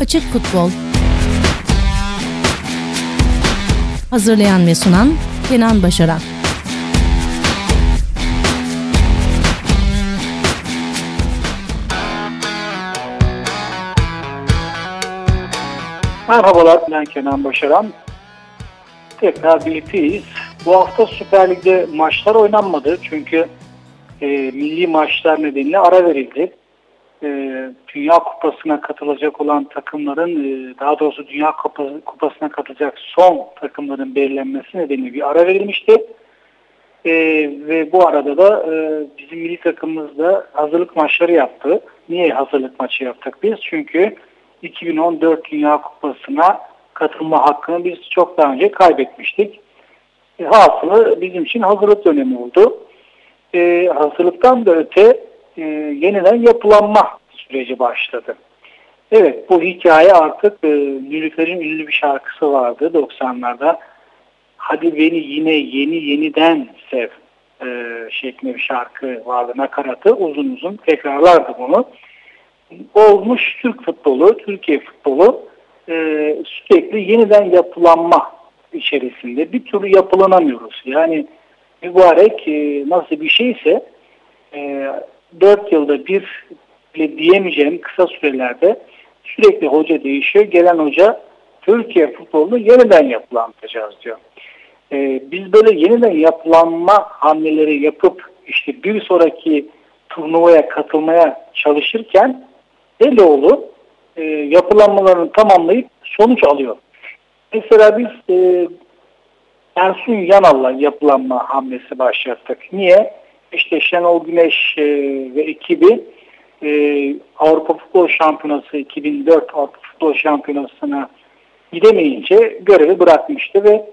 Açık Futbol Hazırlayan ve sunan Kenan Başaran Merhabalar ben Kenan Başaran. Tekrar birlikteyiz. Bu hafta Süper Lig'de maçlar oynanmadı çünkü e, milli maçlar nedeniyle ara verildi. E, Dünya Kupası'na katılacak olan takımların, e, daha doğrusu Dünya Kupası'na katılacak son takımların belirlenmesi nedeniyle bir ara verilmişti. E, ve bu arada da e, bizim milli takımımız da hazırlık maçları yaptı. Niye hazırlık maçı yaptık biz? Çünkü 2014 Dünya Kupası'na katılma hakkını biz çok daha önce kaybetmiştik. E, hasılı bizim için hazırlık dönemi oldu. E, hazırlıktan da öte e, yeniden yapılanma süreci başladı. Evet bu hikaye artık e, Nilüfer'in ünlü bir şarkısı vardı 90'larda. Hadi beni yine yeni yeniden sev e, şeklinde bir şarkı vardı nakaratı uzun uzun tekrarlardı bunu. Olmuş Türk futbolu, Türkiye futbolu e, sürekli yeniden yapılanma içerisinde bir türlü yapılanamıyoruz. Yani mübarek e, nasıl bir şeyse e, 4 yılda bir bile diyemeyeceğim kısa sürelerde sürekli hoca değişiyor. Gelen hoca Türkiye futbolunu yeniden yapılandıracağız diyor. E, biz böyle yeniden yapılanma hamleleri yapıp işte bir sonraki turnuvaya katılmaya çalışırken Eloğlu e, yapılanmalarını tamamlayıp sonuç alıyor. Mesela biz e, Ersun Yanal'la yapılanma hamlesi başlattık. Niye? İşte Şenol Güneş e, ve ekibi e, Avrupa Futbol Şampiyonası 2004 Avrupa Futbol Şampiyonası'na gidemeyince görevi bırakmıştı ve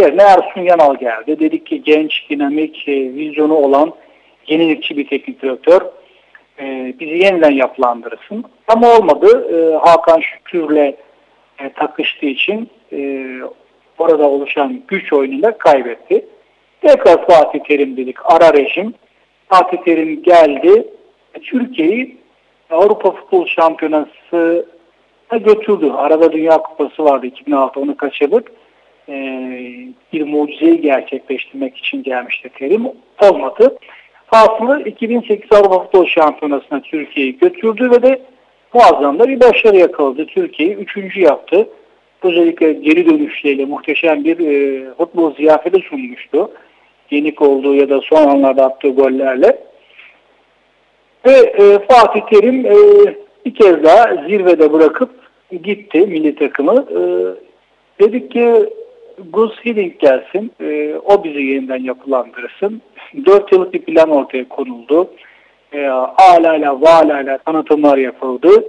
yerine Ersun Yanal geldi. Dedik ki genç, dinamik, e, vizyonu olan yenilikçi bir teknik direktör e, bizi yeniden yapılandırırsın. Ama olmadı. E, Hakan Şükür'le e, takıştığı için e, orada oluşan güç oyununda kaybetti. Tekrar Fatih Terim dedik. Ara rejim. Fatih Terim geldi. Türkiye'yi Avrupa Futbol Şampiyonası götürdü. Arada Dünya Kupası vardı 2006 onu kaçırdık. Ee, bir mucizeyi gerçekleştirmek için gelmişti Terim. Olmadı. Hasılı 2008 Avrupa Futbol Şampiyonası'na Türkiye'yi götürdü ve de muazzam da bir başarı yakaladı. Türkiye'yi üçüncü yaptı. Özellikle geri dönüşleriyle muhteşem bir e, futbol ziyafeti sunmuştu. Yenik olduğu ya da son anlarda attığı gollerle. Ve e, Fatih Terim e, bir kez daha zirvede bırakıp gitti milli takımı. E, dedik ki Gus Hiddink gelsin, e, o bizi yeniden yapılandırırsın. Dört yıllık bir plan ortaya konuldu. E, alala valala tanıtımlar yapıldı.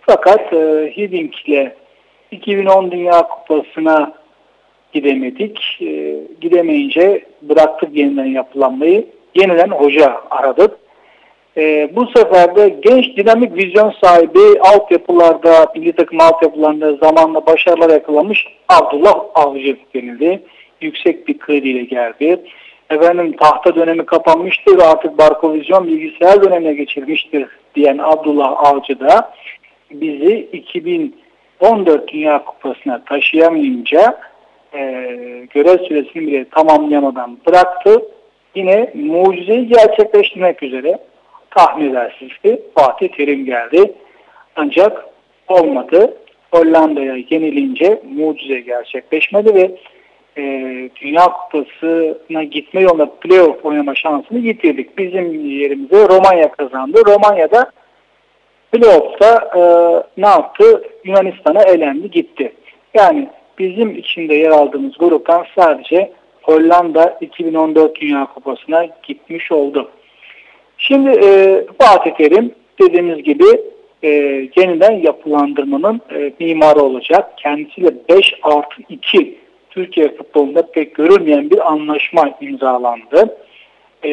Fakat e, Hiddink ile 2010 Dünya Kupası'na gidemedik. E, gidemeyince bıraktık yeniden yapılanmayı. Yeniden hoca aradık. E, bu sefer de genç dinamik vizyon sahibi altyapılarda, milli takım altyapılarında zamanla başarılar yakalamış Abdullah Avcı denildi. Yüksek bir krediyle geldi. Efendim tahta dönemi kapanmıştır artık barkovizyon bilgisayar dönemine geçirmiştir diyen Abdullah Avcı da bizi 2014 Dünya Kupası'na taşıyamayınca e, görev süresini bile tamamlayamadan bıraktı. Yine mucizeyi gerçekleştirmek üzere tahmin edersizdi. Fatih Terim geldi. Ancak olmadı. Hollanda'ya yenilince mucize gerçekleşmedi ve e, Dünya Kupası'na gitme yolunda playoff oynama şansını yitirdik. Bizim yerimize Romanya kazandı. Romanya'da playoff'ta e, ne yaptı? Yunanistan'a elendi gitti. Yani bizim içinde yer aldığımız gruptan sadece Hollanda 2014 Dünya Kupası'na gitmiş oldu. Şimdi e, Fatih Terim dediğimiz gibi e, yeniden yapılandırmanın e, mimarı olacak. Kendisiyle 5 artı 2 Türkiye futbolunda pek görülmeyen bir anlaşma imzalandı. E,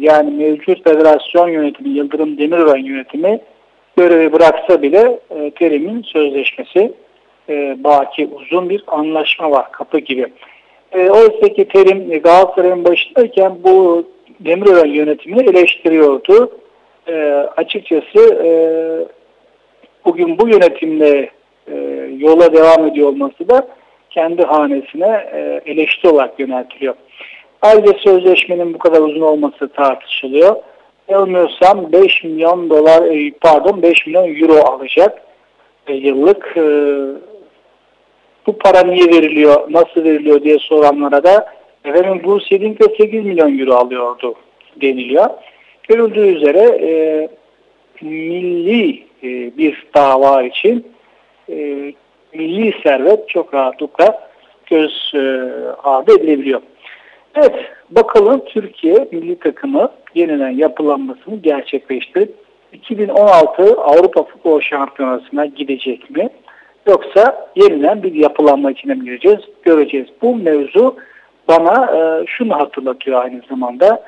yani mevcut federasyon yönetimi, Yıldırım Demirören yönetimi görevi bıraksa bile e, Terim'in sözleşmesi e, baki uzun bir anlaşma var kapı gibi. E, oysa ki Terim Galatasaray'ın başındayken bu Demirören yönetimini eleştiriyordu. E, açıkçası e, bugün bu yönetimle e, yola devam ediyor olması da kendi hanesine e, eleştiri olarak yöneltiliyor. Ayrıca sözleşmenin bu kadar uzun olması tartışılıyor. Yanılmıyorsam 5 milyon dolar e, pardon 5 milyon euro alacak e, yıllık. E, bu para niye veriliyor, nasıl veriliyor diye soranlara da efendim Bruce Yedding de 8 milyon euro alıyordu deniliyor. Görüldüğü üzere e, milli e, bir dava için e, milli servet çok rahatlıkla göz e, ardı edilebiliyor. Evet, bakalım Türkiye milli takımı yeniden yapılanmasını gerçekleştirip 2016 Avrupa Futbol Şampiyonası'na gidecek mi? Yoksa yeniden bir yapılanma içine mi gireceğiz? Göreceğiz. Bu mevzu bana e, şunu hatırlatıyor aynı zamanda.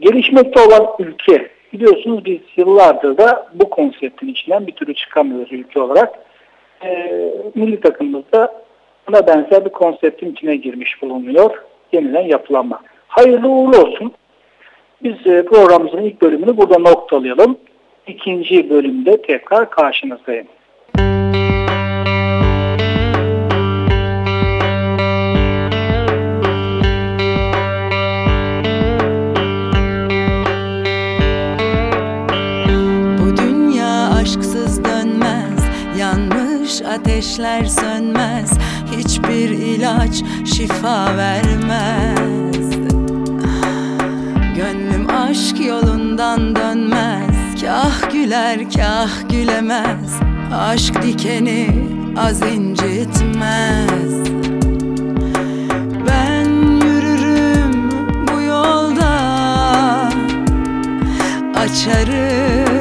Gelişmekte olan ülke, biliyorsunuz biz yıllardır da bu konseptin içinden bir türlü çıkamıyoruz ülke olarak. E, milli takımımızda buna benzer bir konseptin içine girmiş bulunuyor. Yeniden yapılanma. Hayırlı uğurlu olsun. Biz e, programımızın ilk bölümünü burada noktalayalım. İkinci bölümde tekrar karşınızdayım. Ateşler sönmez Hiçbir ilaç şifa vermez. Gönlüm aşk yolundan dönmez Kah güler kah gülemez Aşk dikeni az incitmez. Ben yürürüm bu yolda Açarım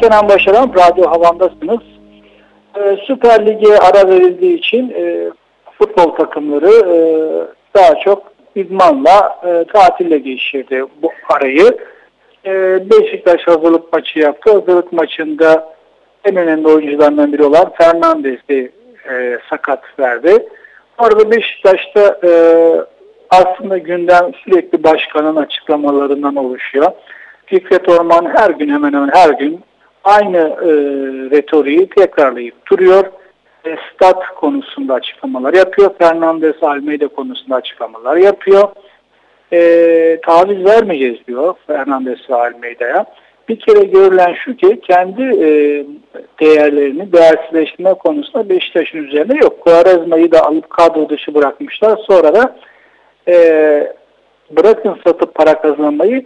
Kenan Başaran, Radyo Havan'dasınız. Ee, Süper Lig'e ara verildiği için e, futbol takımları e, daha çok idmanla, e, tatille geçirdi bu arayı. E, Beşiktaş hazırlık maçı yaptı. Hazırlık maçında en önemli oyuncularından biri olan Fernandez'i e, sakat verdi. Orada Beşiktaş'ta e, aslında gündem sürekli başkanın açıklamalarından oluşuyor. Fikret Orman her gün hemen hemen her gün aynı e, retoriği tekrarlayıp duruyor. E, stat konusunda açıklamalar yapıyor. Fernandez Almeida konusunda açıklamalar yapıyor. E, taviz vermeyeceğiz diyor Fernandez ve Almeida'ya. Bir kere görülen şu ki kendi e, değerlerini değersizleştirme konusunda Beşiktaş'ın üzerinde yok. Quaresma'yı da alıp kadro dışı bırakmışlar. Sonra da e, bırakın satıp para kazanmayı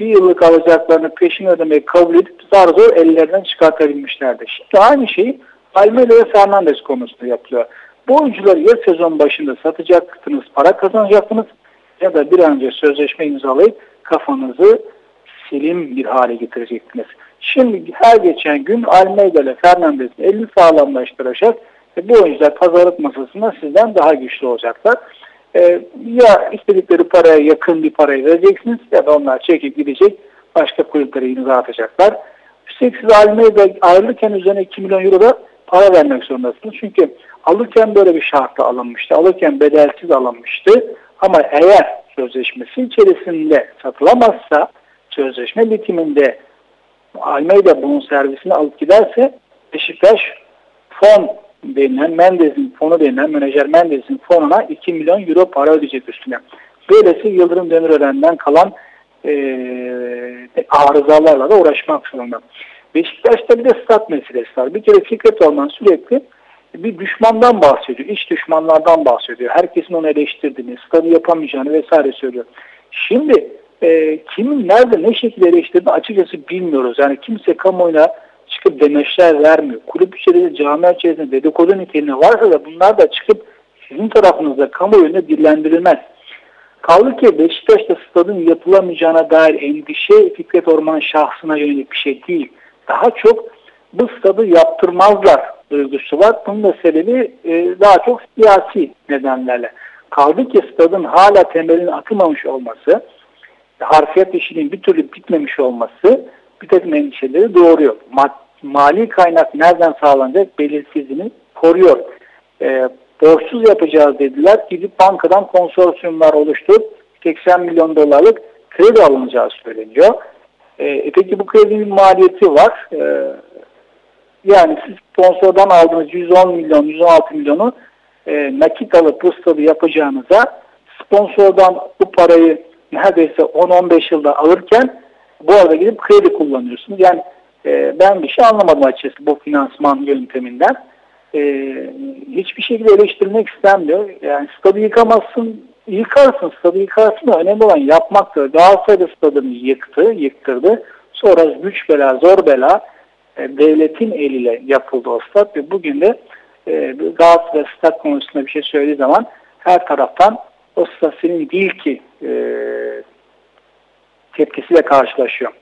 bir yıllık alacaklarını peşin ödemeyi kabul edip zar zor ellerinden çıkartabilmişlerdi. Şimdi aynı şey Almelo ve Fernandez konusunda yapılıyor. Bu oyuncuları ya sezon başında satacaksınız, para kazanacaksınız ya da bir an önce sözleşme imzalayıp kafanızı selim bir hale getireceksiniz. Şimdi her geçen gün Almeida ile Fernandez'in elini sağlamlaştıracak ve bu oyuncular pazarlık masasında sizden daha güçlü olacaklar. Ee, ya istedikleri paraya yakın bir parayı vereceksiniz ya da onlar çekip gidecek başka kulüplere imza atacaklar. Üstelik siz Almeida ayrılırken üzerine 2 milyon euro da para vermek zorundasınız. Çünkü alırken böyle bir şartla alınmıştı. Alırken bedelsiz alınmıştı. Ama eğer sözleşmesi içerisinde satılamazsa sözleşme bitiminde Almeida bunun servisini alıp giderse Beşiktaş fon denilen Mendez'in fonu denilen menajer Mendez'in fonuna 2 milyon euro para ödeyecek üstüne. Böylesi Yıldırım Demirören'den kalan e, arızalarla da uğraşmak zorunda. Beşiktaş'ta bir de stat meselesi var. Bir kere Fikret Orman sürekli bir düşmandan bahsediyor. İç düşmanlardan bahsediyor. Herkesin onu eleştirdiğini, stadı yapamayacağını vesaire söylüyor. Şimdi e, kimin nerede ne şekilde eleştirdiğini açıkçası bilmiyoruz. Yani kimse kamuoyuna çıkıp demeçler vermiyor. Kulüp içerisinde, cami içerisinde dedikodu niteliğinde varsa da bunlar da çıkıp sizin tarafınızda kamuoyunda dillendirilmez. Kaldı ki Beşiktaş'ta stadın yapılamayacağına dair endişe Fikret Orman şahsına yönelik bir şey değil. Daha çok bu stadı yaptırmazlar duygusu var. Bunun da sebebi e, daha çok siyasi nedenlerle. Kaldı ki stadın hala temelinin atılmamış olması, harfiyat işinin bir türlü bitmemiş olması bir takım endişeleri doğuruyor. Ma mali kaynak nereden sağlanacak belirsizliğini koruyor. E, borçsuz yapacağız dediler. Gidip bankadan konsorsiyumlar oluşturup 80 milyon dolarlık kredi alınacağı söyleniyor. E, peki bu kredinin maliyeti var. E, yani siz sponsordan aldığınız 110 milyon, 116 milyonu e, nakit alıp bu stadı yapacağınıza sponsordan bu parayı neredeyse 10-15 yılda alırken bu arada gidip kredi kullanıyorsunuz. Yani e, ben bir şey anlamadım açıkçası bu finansman yönteminden. E, hiçbir şekilde eleştirmek istemiyor. Yani stadı yıkamazsın, yıkarsın, stadı yıkarsın da önemli olan yapmaktır. Galatasaray'da stadını yıktı, yıktırdı. Sonra güç bela, zor bela e, devletin eliyle yapıldı o stat ve bugün de e, Galatasaray stat konusunda bir şey söylediği zaman her taraftan o stat senin değil ki e, tepkisiyle karşılaşıyor.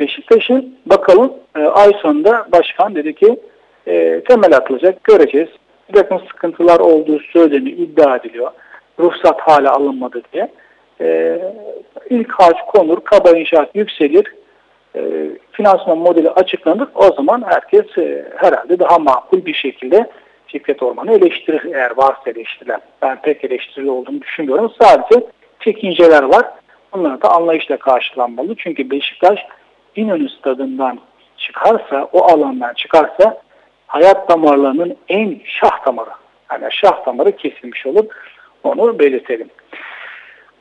Beşiktaş'ın bakalım e, ay sonunda başkan dedi ki e, temel atılacak göreceğiz. Bir takım sıkıntılar olduğu söyleniyor, iddia ediliyor. Ruhsat hala alınmadı diye. E, ilk harç konur, kaba inşaat yükselir. E, finansman modeli açıklanır. O zaman herkes e, herhalde daha makul bir şekilde Fikret Orman'ı eleştirir eğer varsa eleştirilen. Ben pek eleştirili olduğunu düşünmüyorum. Sadece çekinceler var. Bunlar da anlayışla karşılanmalı. Çünkü Beşiktaş İnönü stadından çıkarsa, o alandan çıkarsa hayat damarlarının en şah damarı. Yani şah damarı kesilmiş olur. Onu belirtelim.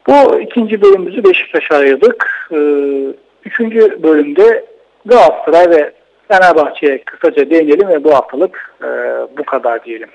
Bu ikinci bölümümüzü Beşiktaş'a ayırdık. Ee, üçüncü bölümde Galatasaray ve Fenerbahçe'ye kısaca değinelim ve bu haftalık e, bu kadar diyelim.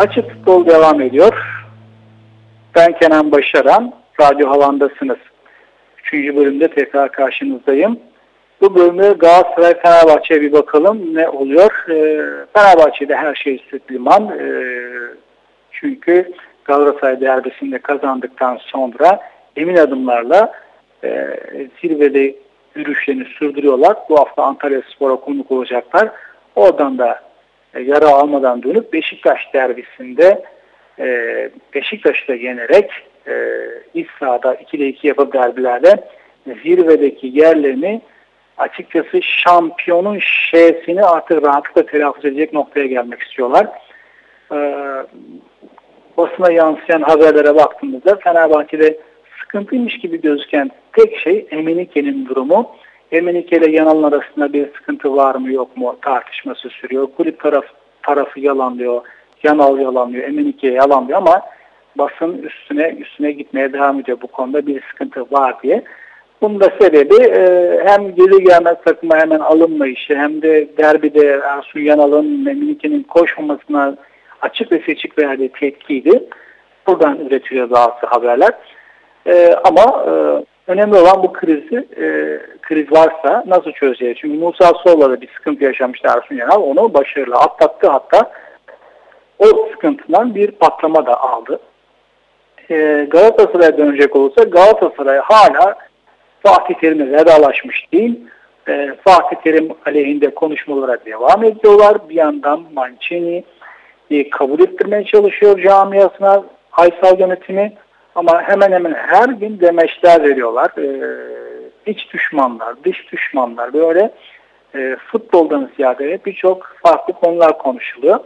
Açık Futbol devam ediyor. Ben Kenan Başaran, Radyo Havan'dasınız. Üçüncü bölümde tekrar karşınızdayım. Bu bölümde Galatasaray Fenerbahçe'ye bir bakalım ne oluyor. Ee, Fenerbahçe'de her şey süt liman. Ee, çünkü Galatasaray derbisinde kazandıktan sonra emin adımlarla e, zirvede yürüyüşlerini sürdürüyorlar. Bu hafta Antalya Spor'a konuk olacaklar. Oradan da yara almadan dönüp Beşiktaş derbisinde e, Beşiktaş'ı da yenerek e, iç sahada 2'de 2 yapıp derbilerde zirvedeki yerlerini açıkçası şampiyonun şe'sini artık rahatlıkla telaffuz edecek noktaya gelmek istiyorlar. Ee, basına yansıyan haberlere baktığımızda Fenerbahçe'de sıkıntıymış gibi gözüken tek şey Emenike'nin durumu. Emenike ile Yanal'ın arasında bir sıkıntı var mı yok mu tartışması sürüyor. Kulüp taraf, tarafı yalanlıyor, Yanal yalanlıyor, Emenike yalanlıyor ama basın üstüne üstüne gitmeye devam ediyor bu konuda bir sıkıntı var diye. Bunun da sebebi e, hem geri gelmez takıma hemen alınma işi hem de derbide Ersun Yanal'ın Emenike'nin koşmamasına açık ve seçik verdiği tepkiydi. Buradan üretiliyor bazı haberler. E, ama e, önemli olan bu krizi, e, kriz varsa nasıl çözeceğiz? Çünkü Musa Sol'la da bir sıkıntı yaşamıştı Ersun Yanal. Onu başarılı atlattı hatta o sıkıntıdan bir patlama da aldı. E, Galatasaray'a dönecek olursa Galatasaray hala Fatih Terim'le vedalaşmış değil. E, Fatih Terim aleyhinde konuşmalara devam ediyorlar. Bir yandan Mancini kabul ettirmeye çalışıyor camiasına Aysal yönetimi. Ama hemen hemen her gün demeçler veriyorlar. E, iç düşmanlar, dış düşmanlar böyle e, futboldan ziyade birçok farklı konular konuşuluyor.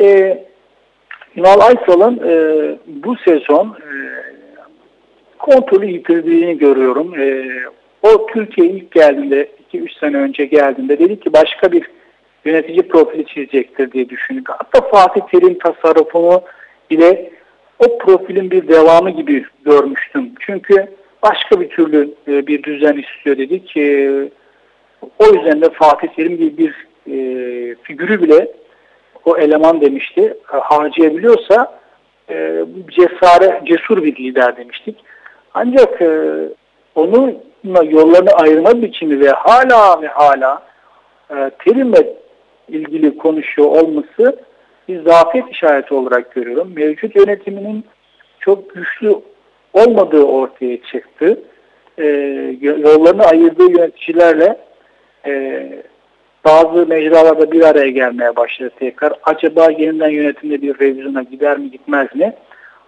E, Ünal Aysal'ın e, bu sezon e, kontrolü yitirdiğini görüyorum. E, o Türkiye ilk geldiğinde, 2-3 sene önce geldiğinde dedi ki başka bir yönetici profili çizecektir diye düşündük. Hatta Fatih Terim tasarrufunu bile o profilin bir devamı gibi görmüştüm. Çünkü başka bir türlü e, bir düzen istiyor dedik. O yüzden de Fatih Terim gibi bir e, figürü bile o eleman demişti harcayabiliyorsa e, cesaret, cesur bir lider demiştik. Ancak e, onun yollarını ayırma biçimi ve hala ve hala terimle ilgili konuşuyor olması bir zafiyet işareti olarak görüyorum. Mevcut yönetiminin çok güçlü olmadığı ortaya çıktı. E, yollarını ayırdığı yöneticilerle e, bazı mecralarda bir araya gelmeye başladı tekrar. Acaba yeniden yönetimde bir revizyona gider mi gitmez mi?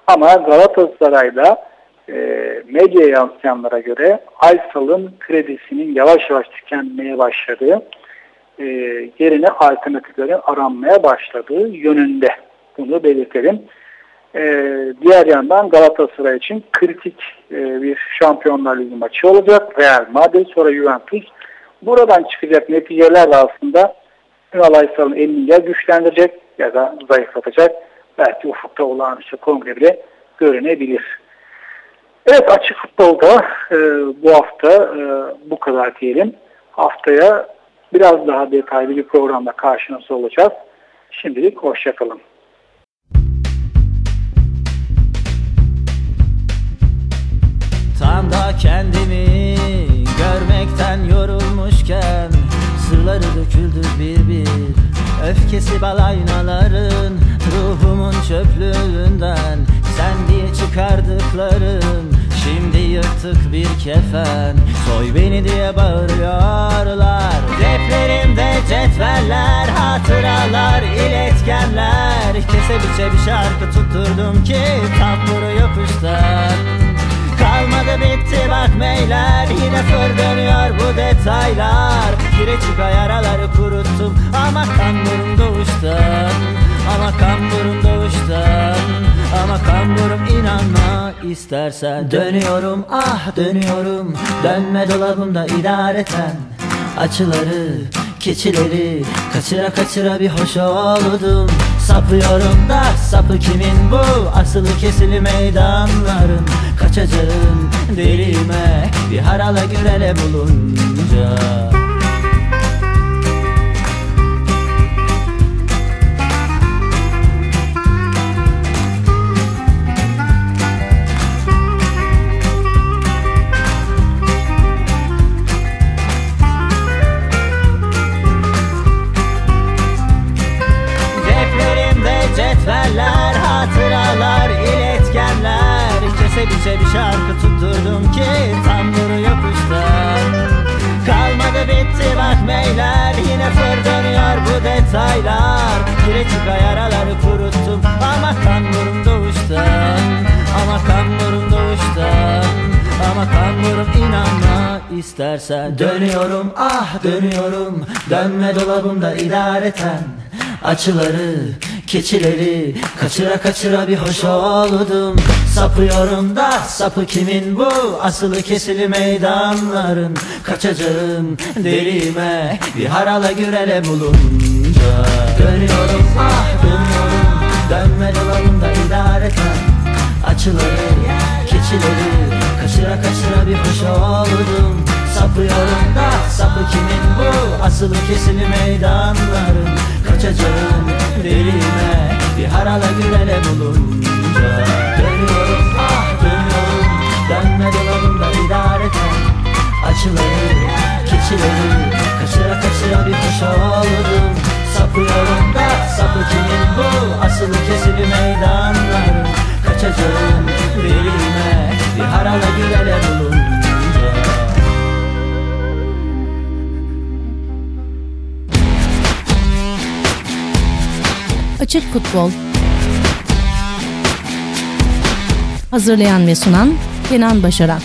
Ama Galatasaray'da e, medya yansıyanlara göre Aysal'ın kredisinin yavaş yavaş tükenmeye başladığı, e, yerine alternatiflerin aranmaya başladığı yönünde. Bunu belirtelim. E, diğer yandan Galatasaray için kritik e, bir Şampiyonlar Ligi maçı olacak. Real Madrid sonra Juventus. Buradan çıkacak neticeler de aslında Ünal Aysal'ın elini ya güçlendirecek ya da zayıflatacak. Belki ufukta olağanüstü kongre bile görünebilir. Evet açık futbolda e, bu hafta e, bu kadar diyelim. Haftaya biraz daha detaylı bir programda karşınızda olacağız. Şimdilik hoşçakalın. Tam da kendimi görmekten yorulmuşken Sırları döküldü bir bir Öfkesi balaynaların Ruhumun çöplüğünden Sen diye çıkardıklarım Şimdi yırtık bir kefen. Soy beni diye bağırıyorlar. Ceplerimde cetveller Hatıralar, iletkenler. Kese biçe bir şarkı tutturdum ki Tamburu yapıştan Kalmadı bitti bak meyler Yine fır dönüyor bu detaylar. Kireçika yaraları kuruttum. Ama kamburum doğuştan Ama kamburum doğuştan Ama kamburum inanma istersen. Dönüyorum ah dönüyorum. Dönme dolabımda idareten Açıları, keçileri Kaçıra kaçıra bir hoş oldum Sapıyorum da sapı kimin bu? Asılı kesili meydanların. Kaçacağım delime Bir harala gürele bulunca biçe bir şarkı tutturdum ki tamburu yapıştan Kalmadı bitti bak meyler Yine fır dönüyor bu detaylar. Kireçika yaraları kuruttum Ama kamburum doğuştan Ama kamburum doğuştan Ama kamburum inanma istersen. Dönüyorum ah dönüyorum Dönme dolabımda idareten Açıları, keçileri Kaçıra kaçıra bir hoş oldum. Sapıyorum da sapı kimin bu? Asılı kesili meydanların Kaçacağım delime Bir harala gürele bulunca Dönüyorum. Ah dönüyorum. Dönme dolabımda idareten Açıları, keçileri Kaçıra kaçıra bir hoş oldum. Sapıyorum da sapı kimin bu? Asılı kesili meydanların Kaçacağım derime. Bir harala gürele bulunca Dönüyorum ah dönüyorum. Dönme dolabımda idareten Açıları, keçileri. Kaçıra kaçıra bir hoş oldum Sapıyorum da sapı kimin bu? Asılı kesili meydanların. Kaçacağım derime Bir harala gürele bulunca Açık Futbol. Hazırlayan ve sunan Kenan Başaran